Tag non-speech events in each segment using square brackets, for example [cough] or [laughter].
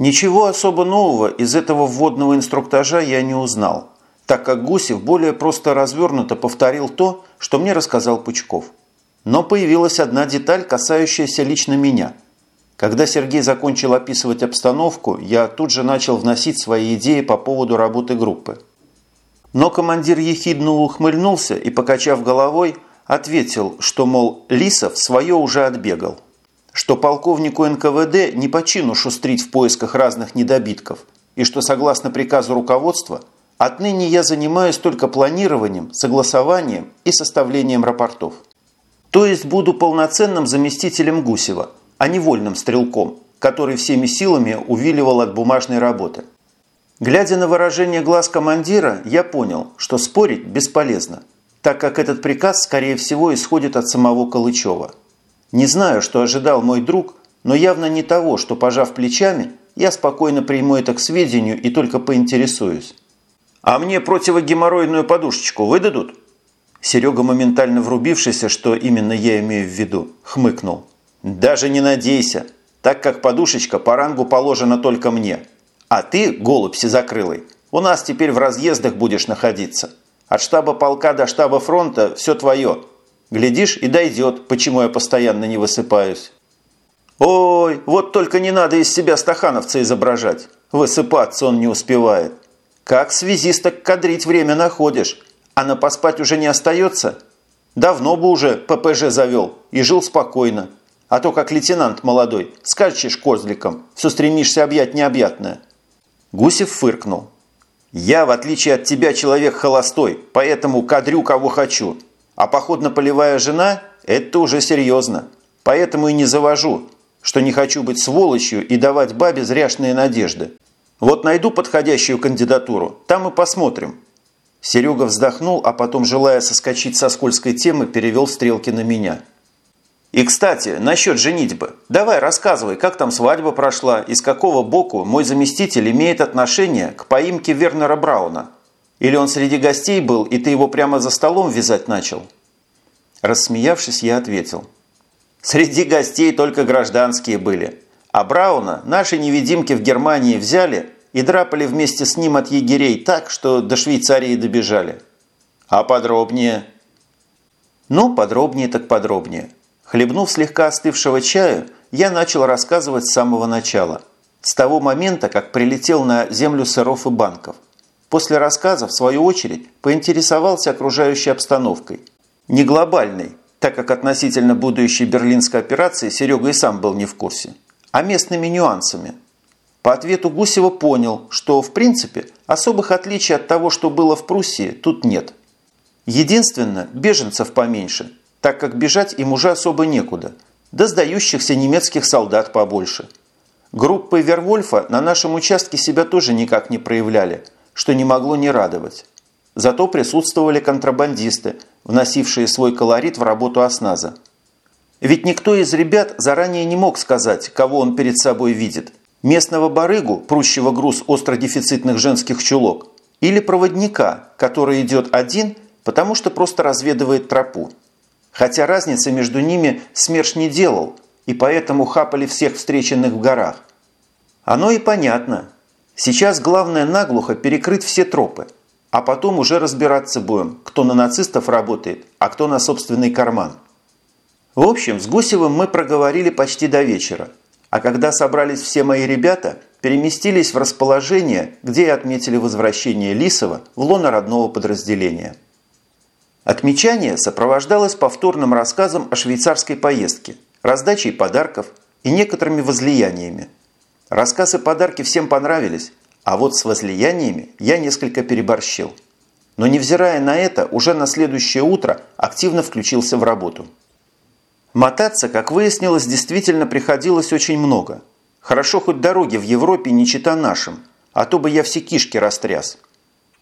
Ничего особо нового из этого вводного инструктажа я не узнал, так как Гусев более просто развернуто повторил то, что мне рассказал Пучков. Но появилась одна деталь, касающаяся лично меня. Когда Сергей закончил описывать обстановку, я тут же начал вносить свои идеи по поводу работы группы. Но командир ехидно ухмыльнулся и, покачав головой, ответил, что, мол, Лисов свое уже отбегал – что полковнику НКВД не по чину шустрить в поисках разных недобитков, и что, согласно приказу руководства, отныне я занимаюсь только планированием, согласованием и составлением рапортов. То есть буду полноценным заместителем Гусева, а не вольным стрелком, который всеми силами увиливал от бумажной работы. Глядя на выражение глаз командира, я понял, что спорить бесполезно, так как этот приказ, скорее всего, исходит от самого Калычева – не знаю, что ожидал мой друг, но явно не того, что, пожав плечами, я спокойно приму это к сведению и только поинтересуюсь. «А мне противогеморройную подушечку выдадут?» Серега, моментально врубившийся, что именно я имею в виду, хмыкнул. «Даже не надейся, так как подушечка по рангу положена только мне. А ты, голубь сизокрылый, у нас теперь в разъездах будешь находиться. От штаба полка до штаба фронта все твое, Глядишь, и дойдет, почему я постоянно не высыпаюсь. Ой, вот только не надо из себя стахановца изображать. Высыпаться он не успевает. Как связисток кадрить время находишь, а на поспать уже не остается? Давно бы уже ППЖ завел и жил спокойно. А то, как лейтенант молодой, скачешь козликом, все стремишься объять необъятное. Гусев фыркнул. «Я, в отличие от тебя, человек холостой, поэтому кадрю кого хочу. А походно-полевая жена – это уже серьезно. Поэтому и не завожу, что не хочу быть сволочью и давать бабе зряшные надежды. Вот найду подходящую кандидатуру, там и посмотрим». Серега вздохнул, а потом, желая соскочить со скользкой темы, перевел стрелки на меня. «И, кстати, насчет женитьбы. Давай рассказывай, как там свадьба прошла и с какого боку мой заместитель имеет отношение к поимке Вернера Брауна?» Или он среди гостей был, и ты его прямо за столом вязать начал?» Рассмеявшись, я ответил. «Среди гостей только гражданские были. А Брауна наши невидимки в Германии взяли и драпали вместе с ним от егерей так, что до Швейцарии добежали. А подробнее?» «Ну, подробнее так подробнее». Хлебнув слегка остывшего чаю, я начал рассказывать с самого начала. С того момента, как прилетел на землю сыров и банков – После рассказа, в свою очередь, поинтересовался окружающей обстановкой. Не глобальной, так как относительно будущей берлинской операции Серега и сам был не в курсе, а местными нюансами. По ответу Гусева понял, что, в принципе, особых отличий от того, что было в Пруссии, тут нет. Единственно, беженцев поменьше, так как бежать им уже особо некуда, да сдающихся немецких солдат побольше. Группы Вервольфа на нашем участке себя тоже никак не проявляли – что не могло не радовать. Зато присутствовали контрабандисты, вносившие свой колорит в работу осназа. Ведь никто из ребят заранее не мог сказать, кого он перед собой видит. Местного барыгу, прущего груз остродефицитных женских чулок, или проводника, который идет один, потому что просто разведывает тропу. Хотя разницы между ними СМЕРШ не делал, и поэтому хапали всех встреченных в горах. Оно и понятно – Сейчас главное наглухо перекрыть все тропы, а потом уже разбираться будем, кто на нацистов работает, а кто на собственный карман. В общем, с Гусевым мы проговорили почти до вечера, а когда собрались все мои ребята, переместились в расположение, где и отметили возвращение Лисова в лоно родного подразделения. Отмечание сопровождалось повторным рассказом о швейцарской поездке, раздачей подарков и некоторыми возлияниями – Рассказ и подарки всем понравились, а вот с возлияниями я несколько переборщил. Но невзирая на это, уже на следующее утро активно включился в работу. Мотаться, как выяснилось, действительно приходилось очень много. Хорошо хоть дороги в Европе не чита нашим, а то бы я все кишки растряс.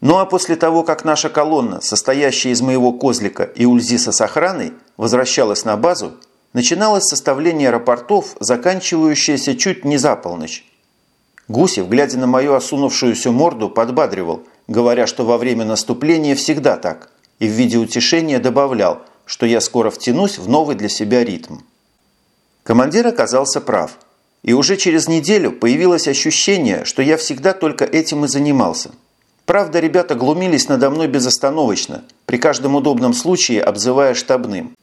Ну а после того, как наша колонна, состоящая из моего козлика и Ульзиса с охраной, возвращалась на базу, начиналось составление рапортов, заканчивающееся чуть не за полночь. Гусев, глядя на мою осунувшуюся морду, подбадривал, говоря, что во время наступления всегда так, и в виде утешения добавлял, что я скоро втянусь в новый для себя ритм. Командир оказался прав. И уже через неделю появилось ощущение, что я всегда только этим и занимался. Правда, ребята глумились надо мной безостановочно, при каждом удобном случае обзывая штабным.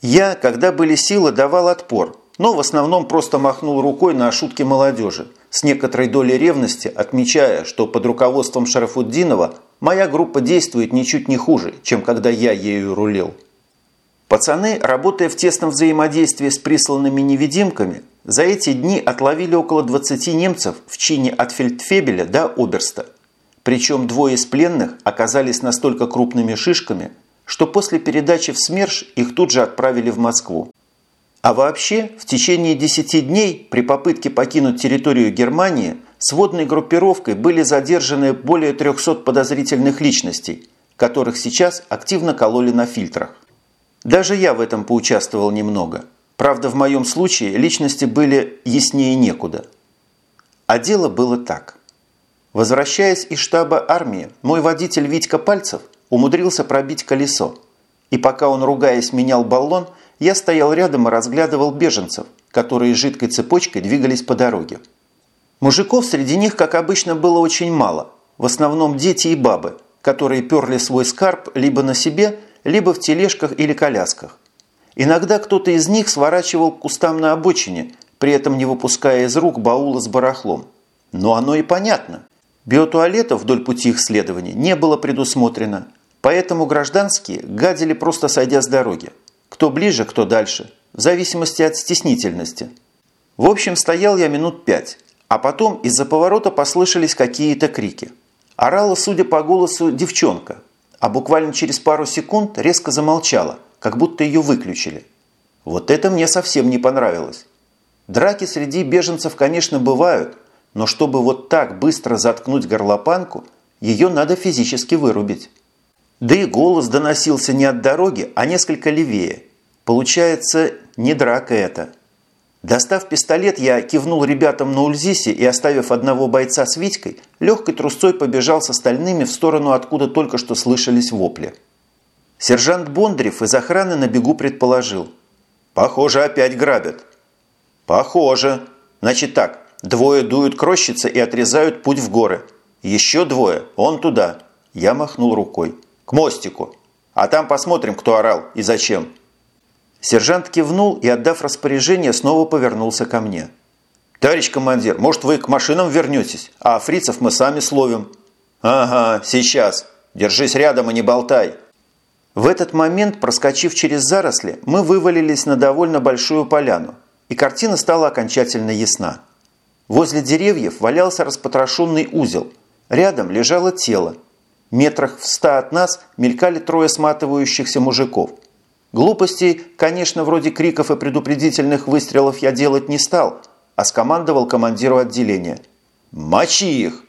Я, когда были силы, давал отпор, но в основном просто махнул рукой на шутки молодежи, с некоторой долей ревности отмечая, что под руководством Шарафуддинова моя группа действует ничуть не хуже, чем когда я ею рулил. Пацаны, работая в тесном взаимодействии с присланными невидимками, за эти дни отловили около 20 немцев в чине от фельдфебеля до оберста. Причем двое из пленных оказались настолько крупными шишками, что после передачи в СМЕРШ их тут же отправили в Москву. А вообще, в течение 10 дней при попытке покинуть территорию Германии сводной группировкой были задержаны более 300 подозрительных личностей, которых сейчас активно кололи на фильтрах. Даже я в этом поучаствовал немного. Правда, в моем случае личности были яснее некуда. А дело было так. Возвращаясь из штаба армии, мой водитель Витька Пальцев умудрился пробить колесо. И пока он, ругаясь, менял баллон, я стоял рядом и разглядывал беженцев, которые жидкой цепочкой двигались по дороге. Мужиков среди них, как обычно, было очень мало. В основном дети и бабы, которые перли свой скарб либо на себе, либо в тележках или колясках. Иногда кто-то из них сворачивал к кустам на обочине, при этом не выпуская из рук баула с барахлом. Но оно и понятно. Биотуалетов вдоль пути их следования не было предусмотрено, поэтому гражданские гадили просто сойдя с дороги. Кто ближе, кто дальше, в зависимости от стеснительности. В общем, стоял я минут пять, а потом из-за поворота послышались какие-то крики. Орала, судя по голосу, девчонка, а буквально через пару секунд резко замолчала, как будто ее выключили. Вот это мне совсем не понравилось. Драки среди беженцев, конечно, бывают, но чтобы вот так быстро заткнуть горлопанку, ее надо физически вырубить. Да и голос доносился не от дороги, а несколько левее. Получается, не драка это. Достав пистолет, я кивнул ребятам на Ульзисе и, оставив одного бойца с Витькой, легкой трусцой побежал с остальными в сторону, откуда только что слышались вопли. Сержант Бондарев из охраны на бегу предположил. «Похоже, опять грабят». «Похоже. Значит так, двое дуют к рощице и отрезают путь в горы. Еще двое, он туда». Я махнул рукой. «К мостику. А там посмотрим, кто орал и зачем». Сержант кивнул и, отдав распоряжение, снова повернулся ко мне. «Товарищ командир, может, вы к машинам вернетесь, а фрицев мы сами словим?» «Ага, сейчас. Держись рядом и не болтай». В этот момент, проскочив через заросли, мы вывалились на довольно большую поляну, и картина стала окончательно ясна. Возле деревьев валялся распотрошенный узел. Рядом лежало тело. Метрах в ста от нас мелькали трое сматывающихся мужиков – Глупостей, конечно, вроде криков и предупредительных выстрелов я делать не стал, а скомандовал командиру отделения. «Мочи их!»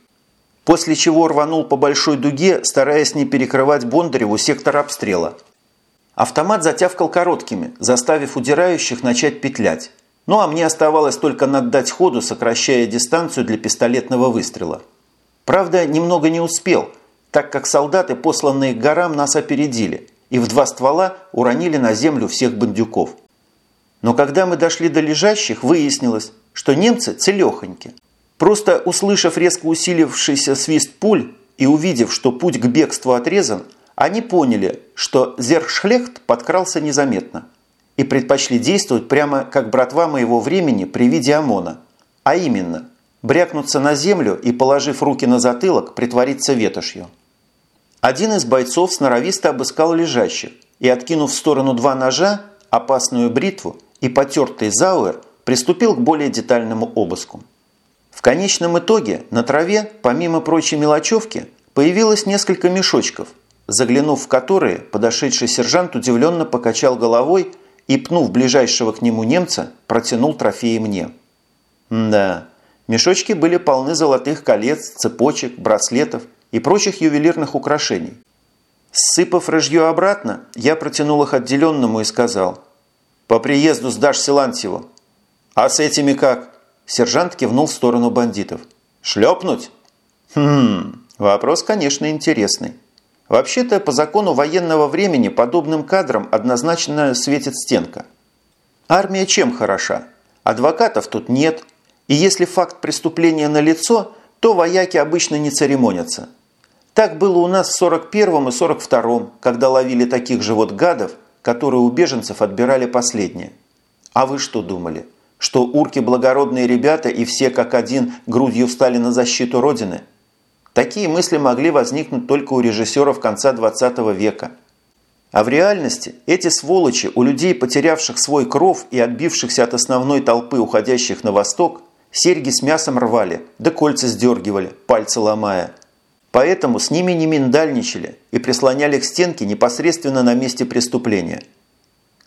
После чего рванул по большой дуге, стараясь не перекрывать Бондареву сектор обстрела. Автомат затявкал короткими, заставив удирающих начать петлять. Ну а мне оставалось только наддать ходу, сокращая дистанцию для пистолетного выстрела. Правда, немного не успел, так как солдаты, посланные к горам, нас опередили – и в два ствола уронили на землю всех бандюков. Но когда мы дошли до лежащих, выяснилось, что немцы целехоньки. Просто услышав резко усилившийся свист пуль и увидев, что путь к бегству отрезан, они поняли, что Зершлехт подкрался незаметно и предпочли действовать прямо как братва моего времени при виде ОМОНа, а именно брякнуться на землю и, положив руки на затылок, притвориться ветошью. Один из бойцов сноровисто обыскал лежащих и, откинув в сторону два ножа, опасную бритву и потертый зауэр, приступил к более детальному обыску. В конечном итоге на траве, помимо прочей мелочевки, появилось несколько мешочков, заглянув в которые, подошедший сержант удивленно покачал головой и, пнув ближайшего к нему немца, протянул трофеи мне. да, мешочки были полны золотых колец, цепочек, браслетов и прочих ювелирных украшений. Сыпав рыжье обратно, я протянул их отделенному и сказал «По приезду сдашь Силантьеву». «А с этими как?» Сержант кивнул в сторону бандитов. «Шлепнуть?» «Хм, вопрос, конечно, интересный. Вообще-то, по закону военного времени подобным кадрам однозначно светит стенка. Армия чем хороша? Адвокатов тут нет, И если факт преступления налицо, то вояки обычно не церемонятся. Так было у нас в 41-м и 42-м, когда ловили таких же вот гадов, которые у беженцев отбирали последние. А вы что думали? Что урки благородные ребята и все как один грудью встали на защиту Родины? Такие мысли могли возникнуть только у режиссеров конца 20 века. А в реальности эти сволочи у людей, потерявших свой кров и отбившихся от основной толпы уходящих на восток, серьги с мясом рвали, да кольца сдергивали, пальцы ломая. Поэтому с ними не миндальничали и прислоняли к стенке непосредственно на месте преступления –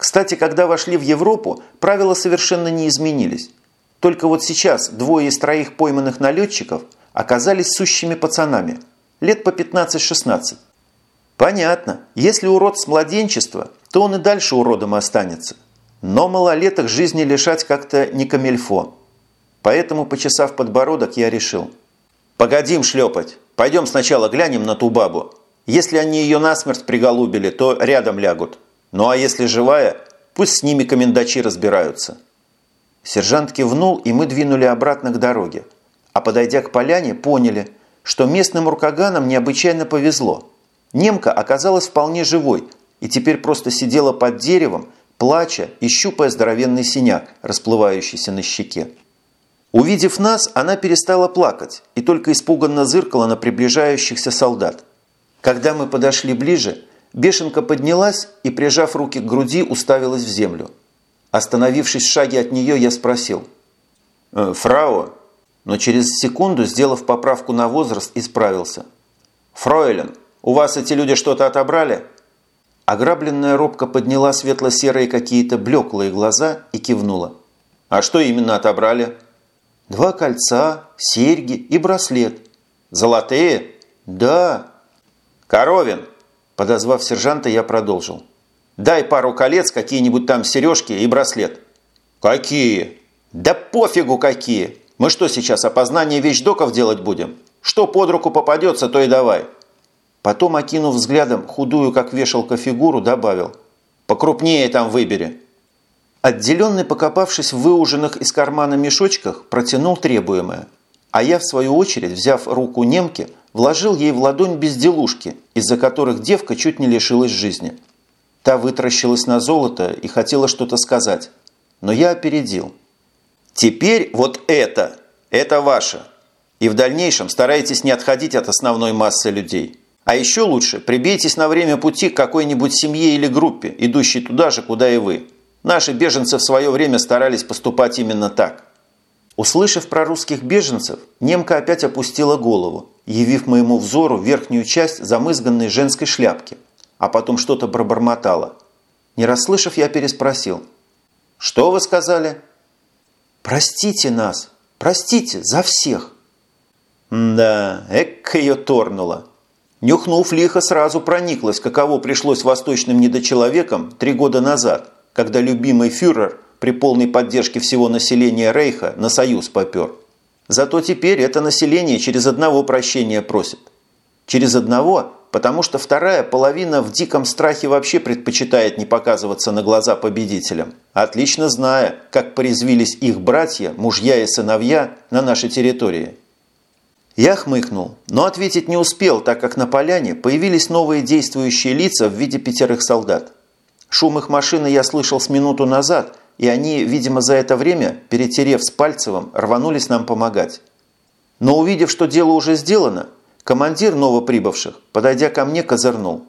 кстати, когда вошли в Европу, правила совершенно не изменились. Только вот сейчас двое из троих пойманных налетчиков оказались сущими пацанами, лет по 15-16. Понятно, если урод с младенчества, то он и дальше уродом останется. Но малолеток жизни лишать как-то не камельфо. Поэтому, почесав подбородок, я решил. «Погодим шлепать. Пойдем сначала глянем на ту бабу. Если они ее насмерть приголубили, то рядом лягут. Ну а если живая, пусть с ними комендачи разбираются. Сержант кивнул, и мы двинули обратно к дороге. А подойдя к поляне, поняли, что местным уркаганам необычайно повезло. Немка оказалась вполне живой и теперь просто сидела под деревом, плача и щупая здоровенный синяк, расплывающийся на щеке. Увидев нас, она перестала плакать и только испуганно зыркала на приближающихся солдат. Когда мы подошли ближе, Бешенка поднялась и, прижав руки к груди, уставилась в землю. Остановившись в шаге от нее, я спросил. «Э, «Фрау?» Но через секунду, сделав поправку на возраст, исправился. «Фройлен, у вас эти люди что-то отобрали?» Ограбленная робко подняла светло-серые какие-то блеклые глаза и кивнула. «А что именно отобрали?» «Два кольца, серьги и браслет». «Золотые?» «Да». «Коровин, Подозвав сержанта, я продолжил. «Дай пару колец, какие-нибудь там сережки и браслет». «Какие?» «Да пофигу какие! Мы что сейчас, опознание вещдоков делать будем? Что под руку попадется, то и давай». Потом, окинув взглядом худую, как вешалка, фигуру, добавил. «Покрупнее там выбери». Отделенный, покопавшись в выуженных из кармана мешочках, протянул требуемое. А я, в свою очередь, взяв руку немки, вложил ей в ладонь безделушки, из-за которых девка чуть не лишилась жизни. Та вытаращилась на золото и хотела что-то сказать, но я опередил. «Теперь вот это, это ваше. И в дальнейшем старайтесь не отходить от основной массы людей. А еще лучше прибейтесь на время пути к какой-нибудь семье или группе, идущей туда же, куда и вы. Наши беженцы в свое время старались поступать именно так». Услышав про русских беженцев, немка опять опустила голову, явив моему взору верхнюю часть замызганной женской шляпки, а потом что-то пробормотала. Не расслышав, я переспросил. «Что вы сказали?» «Простите нас! Простите! За всех!» «Да, эк ее торнуло!» Нюхнув лихо, сразу прониклась, каково пришлось восточным недочеловекам три года назад, когда любимый фюрер при полной поддержке всего населения Рейха на союз попер. Зато теперь это население через одного прощения просит. Через одного, потому что вторая половина в диком страхе вообще предпочитает не показываться на глаза победителям, отлично зная, как порезвились их братья, мужья и сыновья на нашей территории. Я хмыкнул, но ответить не успел, так как на поляне появились новые действующие лица в виде пятерых солдат. Шум их машины я слышал с минуту назад – и они, видимо, за это время, перетерев с Пальцевым, рванулись нам помогать. Но увидев, что дело уже сделано, командир новоприбывших, подойдя ко мне, козырнул.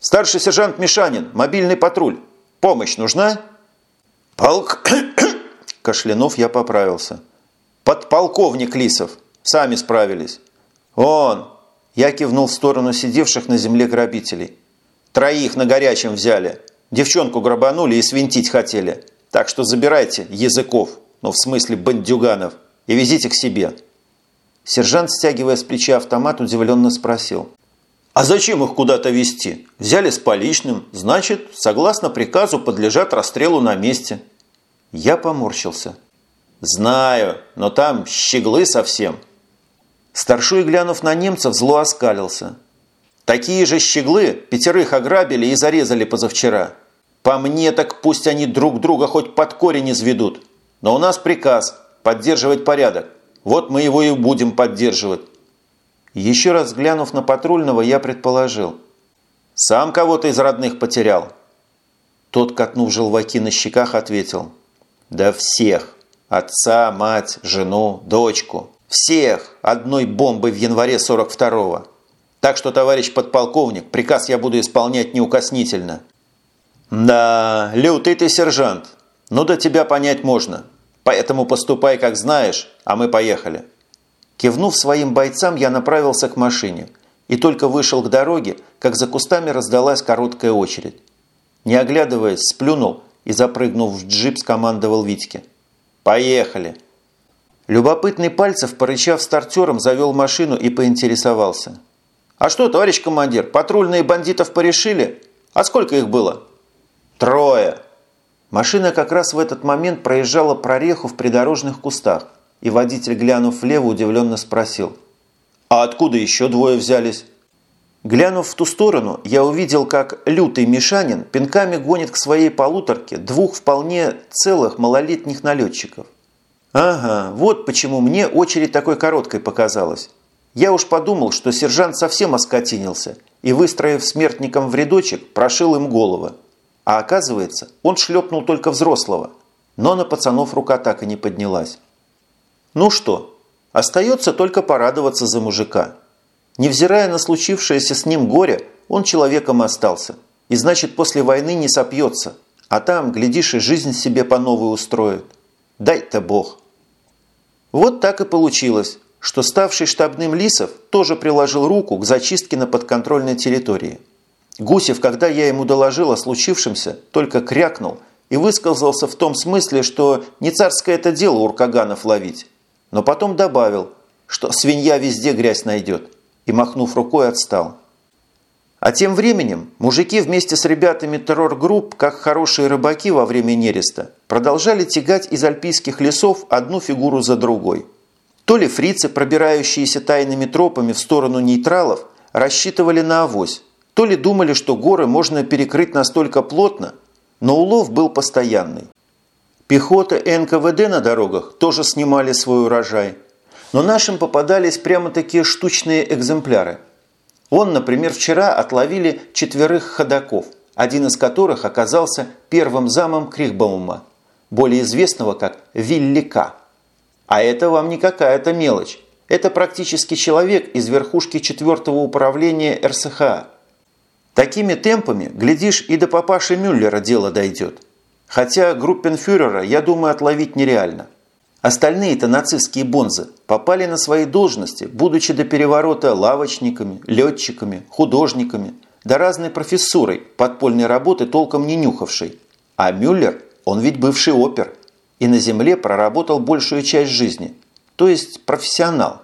«Старший сержант Мишанин, мобильный патруль. Помощь нужна?» «Полк...» [coughs] Кашлянув я поправился. «Подполковник Лисов. Сами справились». «Он!» Я кивнул в сторону сидевших на земле грабителей. «Троих на горячем взяли. Девчонку грабанули и свинтить хотели. Так что забирайте языков, ну в смысле бандюганов, и везите к себе». Сержант, стягивая с плеча автомат, удивленно спросил. «А зачем их куда-то везти? Взяли с поличным, значит, согласно приказу, подлежат расстрелу на месте». Я поморщился. «Знаю, но там щеглы совсем». Старшой, глянув на немцев, зло оскалился. «Такие же щеглы пятерых ограбили и зарезали позавчера. По мне так пусть они друг друга хоть под корень изведут. Но у нас приказ поддерживать порядок. Вот мы его и будем поддерживать. Еще раз глянув на патрульного, я предположил. «Сам кого-то из родных потерял?» Тот, катнув желваки на щеках, ответил. «Да всех. Отца, мать, жену, дочку. Всех одной бомбой в январе 42-го. Так что, товарищ подполковник, приказ я буду исполнять неукоснительно». «Да, лютый ты сержант. Ну до тебя понять можно. Поэтому поступай, как знаешь, а мы поехали». Кивнув своим бойцам, я направился к машине и только вышел к дороге, как за кустами раздалась короткая очередь. Не оглядываясь, сплюнул и, запрыгнув в джип, скомандовал Витьке. «Поехали!» Любопытный Пальцев, порычав стартером, завел машину и поинтересовался. «А что, товарищ командир, патрульные бандитов порешили? А сколько их было?» «Трое!» Машина как раз в этот момент проезжала прореху в придорожных кустах – и водитель, глянув влево, удивленно спросил. «А откуда еще двое взялись?» Глянув в ту сторону, я увидел, как лютый Мишанин пинками гонит к своей полуторке двух вполне целых малолетних налетчиков. Ага, вот почему мне очередь такой короткой показалась. Я уж подумал, что сержант совсем оскотинился и, выстроив смертником в рядочек, прошил им головы. А оказывается, он шлепнул только взрослого, но на пацанов рука так и не поднялась. Ну что, остается только порадоваться за мужика. Невзирая на случившееся с ним горе, он человеком остался. И значит, после войны не сопьется. А там, глядишь, и жизнь себе по новой устроит. Дай-то Бог. Вот так и получилось, что ставший штабным Лисов тоже приложил руку к зачистке на подконтрольной территории. Гусев, когда я ему доложил о случившемся, только крякнул и высказался в том смысле, что не царское это дело уркаганов ловить, но потом добавил, что свинья везде грязь найдет, и, махнув рукой, отстал. А тем временем мужики вместе с ребятами террор-групп, как хорошие рыбаки во время нереста, продолжали тягать из альпийских лесов одну фигуру за другой. То ли фрицы, пробирающиеся тайными тропами в сторону нейтралов, рассчитывали на авось, то ли думали, что горы можно перекрыть настолько плотно, но улов был постоянный. Пехота и НКВД на дорогах тоже снимали свой урожай. Но нашим попадались прямо такие штучные экземпляры. Он, например, вчера отловили четверых ходаков, один из которых оказался первым замом Крихбаума, более известного как Виллика. А это вам не какая-то мелочь. Это практически человек из верхушки четвертого управления РСХА. Такими темпами, глядишь, и до папаши Мюллера дело дойдет. Хотя группенфюрера, я думаю, отловить нереально. Остальные-то нацистские бонзы попали на свои должности, будучи до переворота лавочниками, летчиками, художниками, да разной профессурой подпольной работы толком не нюхавшей. А Мюллер, он ведь бывший опер, и на земле проработал большую часть жизни, то есть профессионал.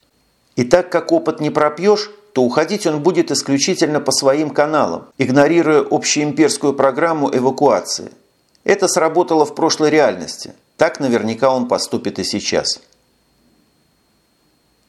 И так как опыт не пропьешь, то уходить он будет исключительно по своим каналам, игнорируя общеимперскую программу эвакуации. Это сработало в прошлой реальности. Так наверняка он поступит и сейчас.